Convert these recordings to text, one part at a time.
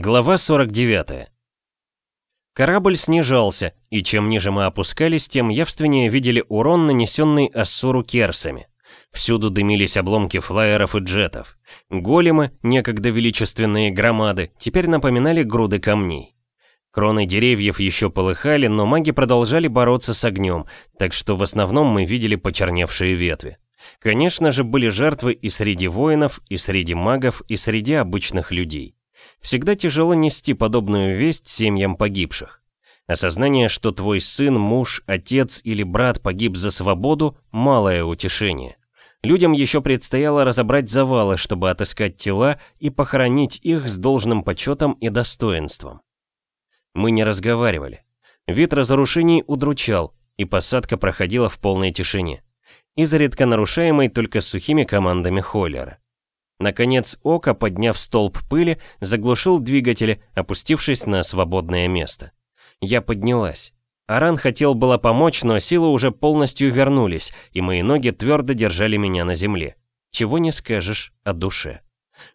Глава 49. Корабль снижался, и чем ниже мы опускались, тем явственнее видели урон, нанесенный Ассуру керсами. Всюду дымились обломки флайеров и джетов. Големы, некогда величественные громады, теперь напоминали груды камней. Кроны деревьев еще полыхали, но маги продолжали бороться с огнем, так что в основном мы видели почерневшие ветви. Конечно же, были жертвы и среди воинов, и среди магов, и среди обычных людей. Всегда тяжело нести подобную весть семьям погибших. Осознание, что твой сын, муж, отец или брат погиб за свободу – малое утешение. Людям еще предстояло разобрать завалы, чтобы отыскать тела и похоронить их с должным почетом и достоинством. Мы не разговаривали. Вид разрушений удручал, и посадка проходила в полной тишине, изредка нарушаемой только сухими командами Холлера. Наконец Ока, подняв столб пыли, заглушил двигатели, опустившись на свободное место. Я поднялась. Аран хотел было помочь, но силы уже полностью вернулись, и мои ноги твердо держали меня на земле. Чего не скажешь о душе.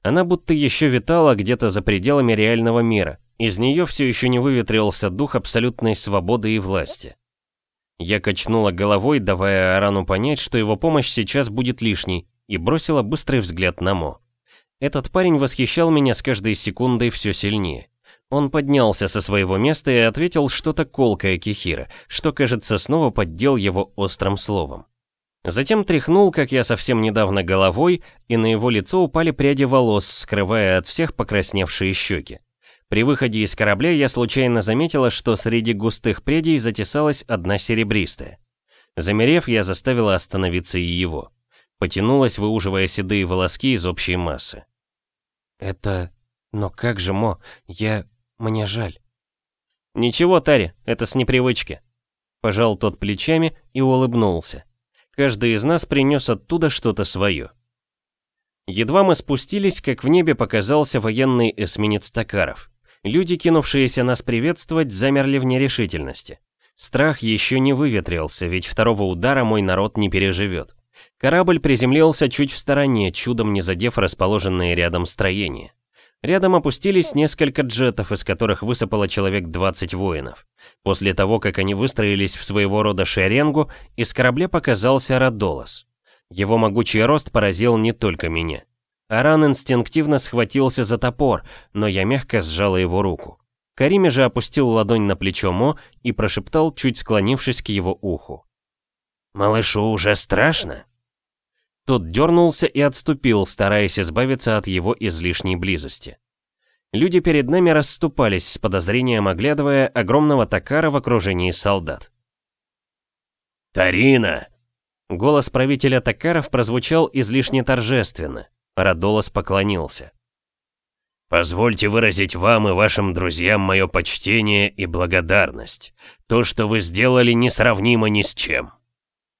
Она будто еще витала где-то за пределами реального мира. Из нее все еще не выветрился дух абсолютной свободы и власти. Я качнула головой, давая Арану понять, что его помощь сейчас будет лишней, и бросила быстрый взгляд на Мо. Этот парень восхищал меня с каждой секундой все сильнее. Он поднялся со своего места и ответил что-то колкое Кихира, что, кажется, снова поддел его острым словом. Затем тряхнул, как я совсем недавно, головой, и на его лицо упали пряди волос, скрывая от всех покрасневшие щеки. При выходе из корабля я случайно заметила, что среди густых прядей затесалась одна серебристая. Замерев, я заставила остановиться и его. Потянулась, выуживая седые волоски из общей массы. «Это... Но как же, Мо? Я... Мне жаль». «Ничего, Тари, это с непривычки». Пожал тот плечами и улыбнулся. Каждый из нас принес оттуда что-то свое. Едва мы спустились, как в небе показался военный эсминец Токаров. Люди, кинувшиеся нас приветствовать, замерли в нерешительности. Страх еще не выветрился, ведь второго удара мой народ не переживет. Корабль приземлился чуть в стороне, чудом не задев расположенные рядом строения. Рядом опустились несколько джетов, из которых высыпало человек 20 воинов. После того, как они выстроились в своего рода шеренгу, из корабля показался Радолос. Его могучий рост поразил не только меня. Аран инстинктивно схватился за топор, но я мягко сжала его руку. Кариме же опустил ладонь на плечо Мо и прошептал, чуть склонившись к его уху. «Малышу уже страшно?» Тот дернулся и отступил, стараясь избавиться от его излишней близости. Люди перед нами расступались с подозрением, оглядывая огромного токара в окружении солдат. «Тарина!» Голос правителя токаров прозвучал излишне торжественно. Радолос поклонился. «Позвольте выразить вам и вашим друзьям мое почтение и благодарность. То, что вы сделали, несравнимо ни с чем».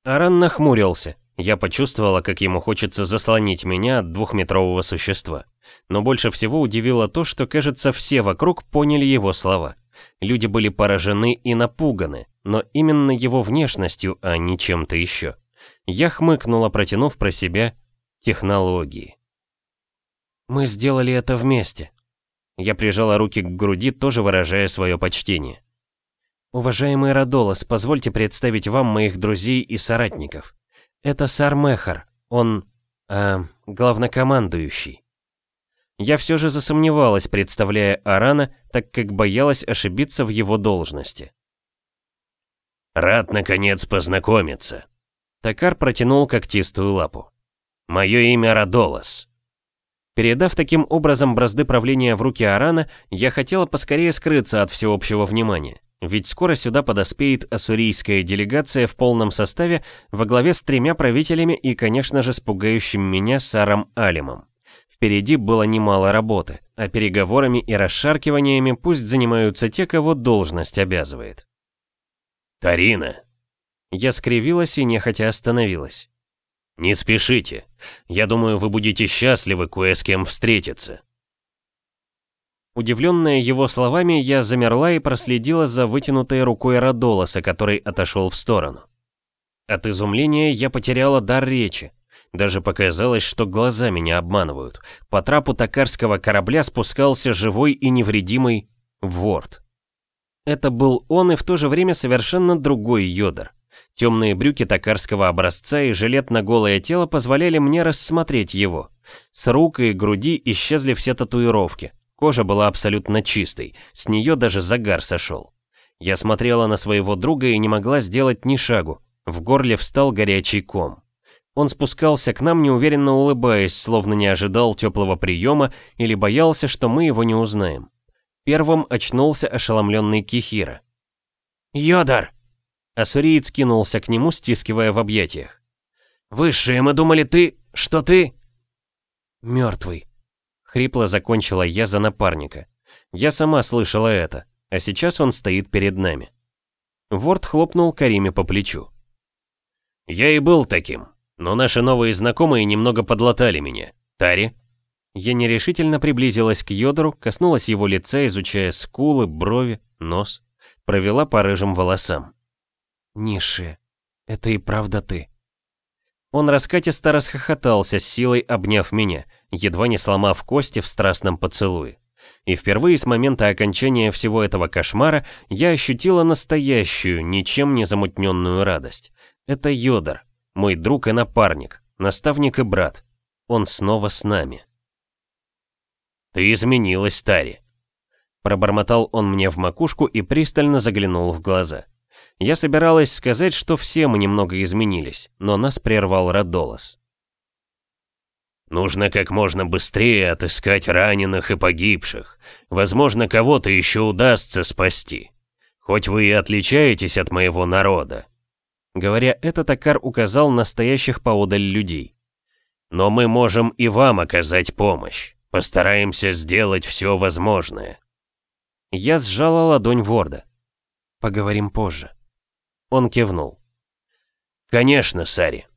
Аран нахмурился. Я почувствовала, как ему хочется заслонить меня от двухметрового существа. Но больше всего удивило то, что, кажется, все вокруг поняли его слова. Люди были поражены и напуганы, но именно его внешностью, а не чем-то еще. Я хмыкнула, протянув про себя технологии. «Мы сделали это вместе». Я прижала руки к груди, тоже выражая свое почтение. «Уважаемый Радолос, позвольте представить вам моих друзей и соратников. Это Сармехар, он... Э, главнокомандующий. Я все же засомневалась, представляя Арана, так как боялась ошибиться в его должности. «Рад, наконец, познакомиться». Такар протянул когтистую лапу. «Мое имя Радолос». Передав таким образом бразды правления в руки Арана, я хотела поскорее скрыться от всеобщего внимания. Ведь скоро сюда подоспеет ассурийская делегация в полном составе во главе с тремя правителями и, конечно же, с пугающим меня Саром Алимом. Впереди было немало работы, а переговорами и расшаркиваниями пусть занимаются те, кого должность обязывает. «Тарина!» Я скривилась и нехотя остановилась. «Не спешите. Я думаю, вы будете счастливы кое с кем встретиться». Удивленная его словами, я замерла и проследила за вытянутой рукой Радолоса, который отошел в сторону. От изумления я потеряла дар речи. Даже показалось, что глаза меня обманывают. По трапу токарского корабля спускался живой и невредимый Ворд. Это был он и в то же время совершенно другой Йодор. Темные брюки токарского образца и жилет на голое тело позволяли мне рассмотреть его. С рук и груди исчезли все татуировки. Кожа была абсолютно чистой, с нее даже загар сошел. Я смотрела на своего друга и не могла сделать ни шагу. В горле встал горячий ком. Он спускался к нам, неуверенно улыбаясь, словно не ожидал теплого приема или боялся, что мы его не узнаем. Первым очнулся ошеломленный Кихира. «Йодар!» Ассуриец кинулся к нему, стискивая в объятиях. «Высшие, мы думали, ты... что ты...» «Мертвый», — хрипло закончила я за напарника. Я сама слышала это, а сейчас он стоит перед нами. Ворд хлопнул Кариме по плечу. «Я и был таким, но наши новые знакомые немного подлатали меня. Тари?» Я нерешительно приблизилась к Йодору, коснулась его лица, изучая скулы, брови, нос, провела по рыжим волосам. Ниши, это и правда ты?» Он раскатисто расхохотался, с силой обняв меня, едва не сломав кости в страстном поцелуе. И впервые с момента окончания всего этого кошмара я ощутила настоящую, ничем не замутненную радость. Это Йодор, мой друг и напарник, наставник и брат. Он снова с нами. «Ты изменилась, Тари», — пробормотал он мне в макушку и пристально заглянул в глаза. Я собиралась сказать, что все мы немного изменились, но нас прервал Радолос. «Нужно как можно быстрее отыскать раненых и погибших. Возможно, кого-то еще удастся спасти. Хоть вы и отличаетесь от моего народа». Говоря это, Токар указал на стоящих поодаль людей. «Но мы можем и вам оказать помощь. Постараемся сделать все возможное». Я сжала ладонь Ворда. «Поговорим позже». Он кивнул. «Конечно, Сари».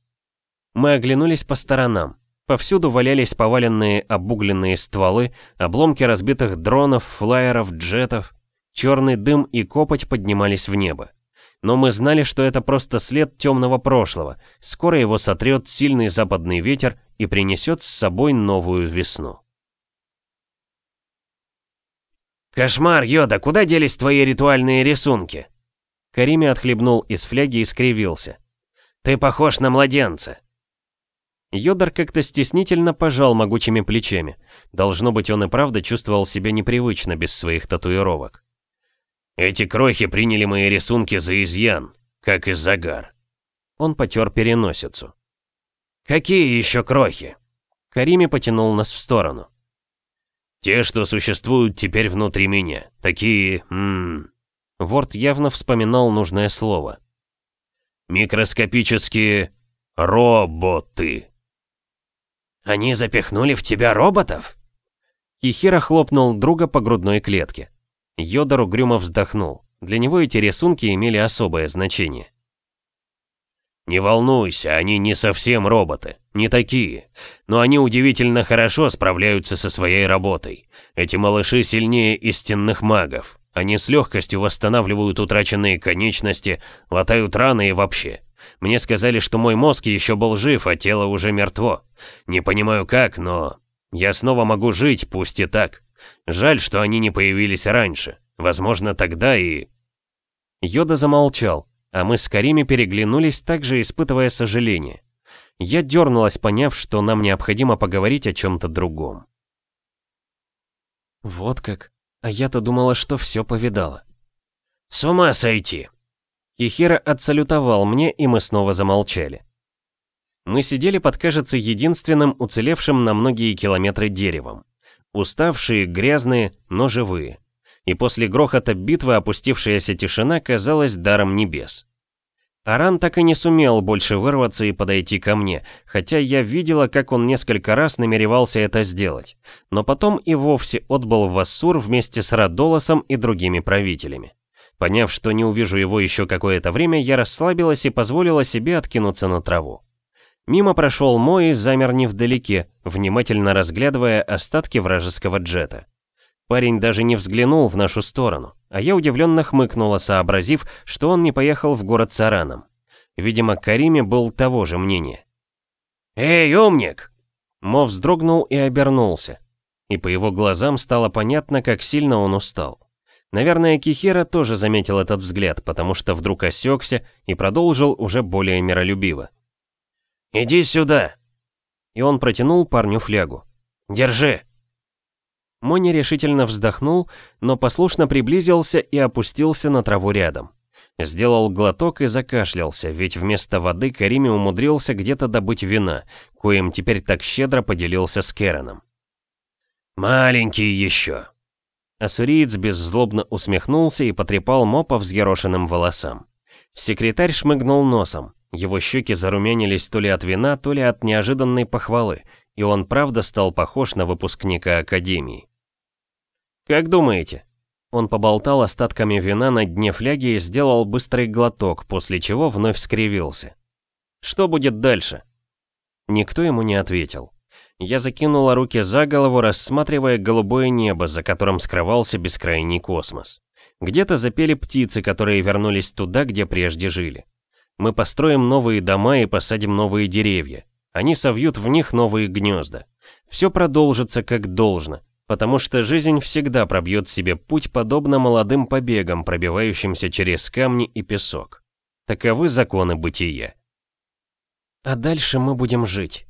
Мы оглянулись по сторонам. Повсюду валялись поваленные обугленные стволы, обломки разбитых дронов, флайеров, джетов. Черный дым и копоть поднимались в небо. Но мы знали, что это просто след темного прошлого. Скоро его сотрет сильный западный ветер и принесет с собой новую весну. «Кошмар, Йода, куда делись твои ритуальные рисунки?» Карими отхлебнул из фляги и скривился. «Ты похож на младенца!» Йодар как-то стеснительно пожал могучими плечами. Должно быть, он и правда чувствовал себя непривычно без своих татуировок. «Эти крохи приняли мои рисунки за изъян, как и загар». Он потер переносицу. «Какие еще крохи?» Карими потянул нас в сторону. «Те, что существуют теперь внутри меня. Такие... М Ворд явно вспоминал нужное слово. «Микроскопические роботы». «Они запихнули в тебя роботов?» Кихира хлопнул друга по грудной клетке. Йодор угрюмо вздохнул. Для него эти рисунки имели особое значение. «Не волнуйся, они не совсем роботы, не такие. Но они удивительно хорошо справляются со своей работой. Эти малыши сильнее истинных магов. Они с легкостью восстанавливают утраченные конечности, латают раны и вообще. Мне сказали, что мой мозг еще был жив, а тело уже мертво. Не понимаю как, но... Я снова могу жить, пусть и так. Жаль, что они не появились раньше. Возможно, тогда и... Йода замолчал, а мы с Карими переглянулись, также испытывая сожаление. Я дернулась, поняв, что нам необходимо поговорить о чем-то другом. «Вот как», а я-то думала, что все повидала. «С ума сойти!» Кихира отсалютовал мне, и мы снова замолчали. Мы сидели под, кажется, единственным уцелевшим на многие километры деревом. Уставшие, грязные, но живые. И после грохота битвы опустившаяся тишина казалась даром небес. Таран так и не сумел больше вырваться и подойти ко мне, хотя я видела, как он несколько раз намеревался это сделать. Но потом и вовсе отбыл в Ассур вместе с Радолосом и другими правителями. Поняв, что не увижу его еще какое-то время, я расслабилась и позволила себе откинуться на траву. Мимо прошел мой и замер невдалеке, внимательно разглядывая остатки вражеского джета. Парень даже не взглянул в нашу сторону, а я удивленно хмыкнула, сообразив, что он не поехал в город с Араном. Видимо, Кариме был того же мнения. «Эй, умник!» Мо вздрогнул и обернулся. И по его глазам стало понятно, как сильно он устал. Наверное, Кихира тоже заметил этот взгляд, потому что вдруг осекся и продолжил уже более миролюбиво. «Иди сюда!» И он протянул парню флягу. «Держи!» Мони решительно вздохнул, но послушно приблизился и опустился на траву рядом. Сделал глоток и закашлялся, ведь вместо воды Карими умудрился где-то добыть вина, коим теперь так щедро поделился с Кераном. «Маленький еще!» Ассуриец беззлобно усмехнулся и потрепал Мо по взъерошенным волосам. Секретарь шмыгнул носом. Его щеки зарумянились то ли от вина, то ли от неожиданной похвалы, и он правда стал похож на выпускника Академии. «Как думаете, он поболтал остатками вина на дне фляги и сделал быстрый глоток, после чего вновь скривился. «Что будет дальше?» Никто ему не ответил. Я закинула руки за голову, рассматривая голубое небо, за которым скрывался бескрайний космос. Где-то запели птицы, которые вернулись туда, где прежде жили. Мы построим новые дома и посадим новые деревья. Они совьют в них новые гнезда. Все продолжится как должно, Потому что жизнь всегда пробьет себе путь подобно молодым побегам, пробивающимся через камни и песок. Таковы законы бытия. А дальше мы будем жить.